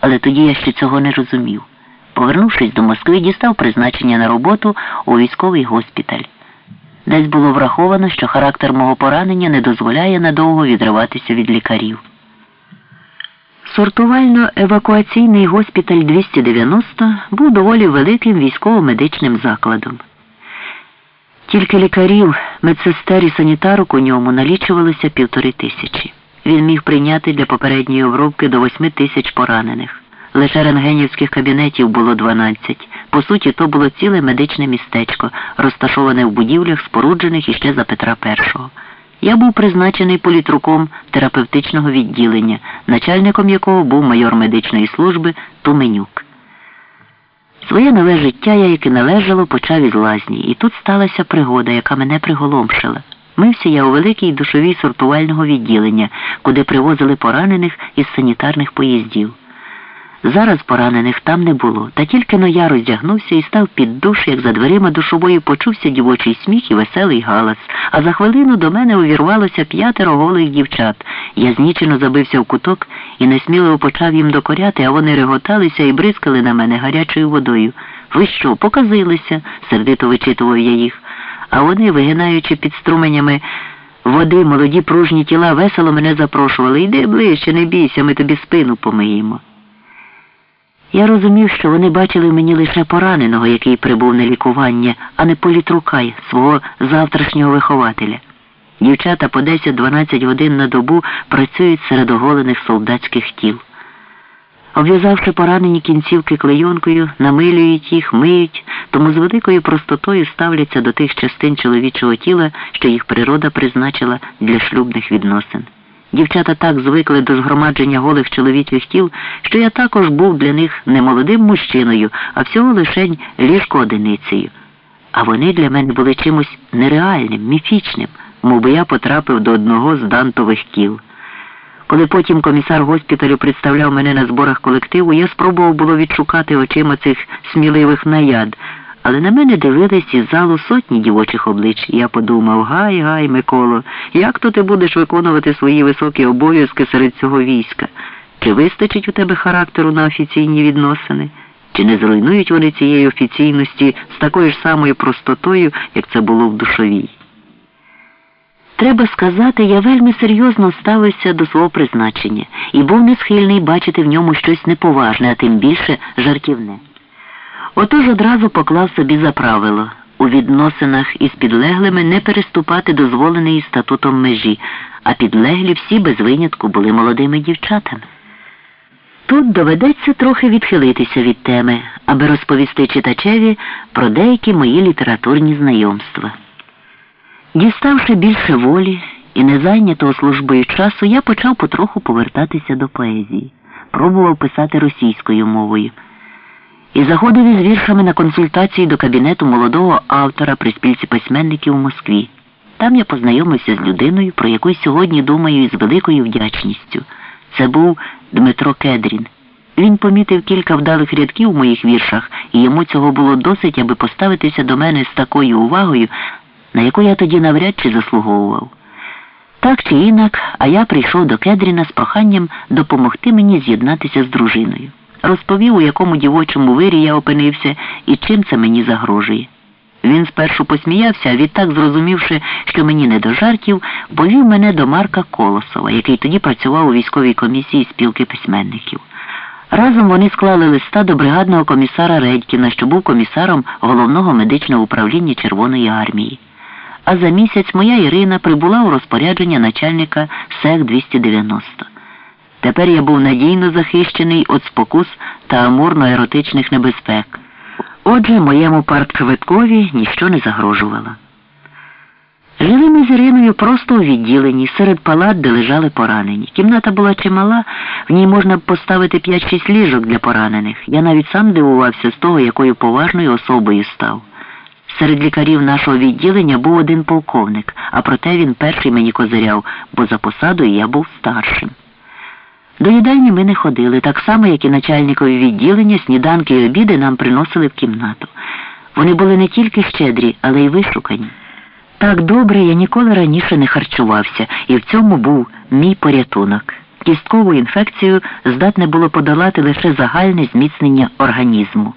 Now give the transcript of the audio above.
але тоді я ще цього не розумів. Повернувшись до Москви, дістав призначення на роботу у військовий госпіталь. Десь було враховано, що характер мого поранення не дозволяє надовго відриватися від лікарів. Сортувально-евакуаційний госпіталь 290 був доволі великим військово-медичним закладом. Тільки лікарів, медсестер і санітарок у ньому налічувалося півтори тисячі. Він міг прийняти для попередньої обробки до восьми тисяч поранених. Лише рентгенівських кабінетів було 12. По суті, то було ціле медичне містечко, розташоване в будівлях, споруджених іще за Петра І. Я був призначений політруком терапевтичного відділення, начальником якого був майор медичної служби Туменюк. Своє нове життя я, як і належало, почав із лазні, і тут сталася пригода, яка мене приголомшила. Мився я у великій душовій сортувального відділення, куди привозили поранених із санітарних поїздів. Зараз поранених там не було, та тільки но я роздягнувся і став під душ, як за дверима душової почувся дівочий сміх і веселий галас, а за хвилину до мене увірвалося п'ятеро голих дівчат. Я знічено забився в куток і несміливо почав їм докоряти, а вони реготалися і бризкали на мене гарячою водою. Ви що, показилися? сердито вичитував я їх. А вони, вигинаючи під струменями води, молоді пружні тіла, весело мене запрошували. Йди ближче, не бійся, ми тобі спину помиємо. Я розумів, що вони бачили в мені лише пораненого, який прибув на лікування, а не політрукай свого завтрашнього вихователя. Дівчата по 10-12 годин на добу працюють серед оголених солдатських тіл. Обв'язавши поранені кінцівки клейонкою, намилюють їх, миють, тому з великою простотою ставляться до тих частин чоловічого тіла, що їх природа призначила для шлюбних відносин. Дівчата так звикли до згромадження голих чоловічих тіл, що я також був для них не молодим мужчиною, а всього лишень ліжко-одиницею. А вони для мене були чимось нереальним, міфічним, мов би я потрапив до одного з дантових кіл. Коли потім комісар госпіталю представляв мене на зборах колективу, я спробував було відшукати очима цих сміливих наяд. Але на мене дивились із залу сотні дівочих облич. Я подумав, гай, гай, Миколо, як то ти будеш виконувати свої високі обов'язки серед цього війська? Чи вистачить у тебе характеру на офіційні відносини? Чи не зруйнують вони цієї офіційності з такою ж самою простотою, як це було в душовій? Треба сказати, я вельми серйозно ставився до свого призначення і був не схильний бачити в ньому щось неповажне, а тим більше жартівне. Отож одразу поклав собі за правило у відносинах із підлеглими не переступати дозволеної статутом межі, а підлеглі всі без винятку були молодими дівчатами. Тут доведеться трохи відхилитися від теми, аби розповісти читачеві про деякі мої літературні знайомства. Діставши більше волі і незайнятого службою часу, я почав потроху повертатися до поезії, пробував писати російською мовою і заходив із віршами на консультації до кабінету молодого автора при спільці письменників у Москві. Там я познайомився з людиною, про яку сьогодні думаю із великою вдячністю. Це був Дмитро Кедрін. Він помітив кілька вдалих рядків у моїх віршах, і йому цього було досить, аби поставитися до мене з такою увагою, на яку я тоді навряд чи заслуговував. Так чи інак, а я прийшов до Кедріна з проханням допомогти мені з'єднатися з дружиною розповів, у якому дівочому вирі я опинився і чим це мені загрожує. Він спершу посміявся, а відтак, зрозумівши, що мені не до жартів, повів мене до Марка Колосова, який тоді працював у військовій комісії спілки письменників. Разом вони склали листа до бригадного комісара Редькіна, що був комісаром головного медичного управління Червоної армії. А за місяць моя Ірина прибула у розпорядження начальника СЕХ 290. Тепер я був надійно захищений від спокус та амурно-еротичних небезпек. Отже, моєму партквиткові ніщо не загрожувало. Жили ми з Іриною просто у відділенні, серед палат, де лежали поранені. Кімната була чимала, в ній можна б поставити 5-6 ліжок для поранених. Я навіть сам дивувався з того, якою поважною особою став. Серед лікарів нашого відділення був один полковник, а проте він перший мені козиряв, бо за посадою я був старшим. До їдальні ми не ходили, так само, як і начальникові відділення, сніданки і обіди нам приносили в кімнату. Вони були не тільки щедрі, але й вишукані. Так добре я ніколи раніше не харчувався, і в цьому був мій порятунок. Кісткову інфекцію здатне було подолати лише загальне зміцнення організму.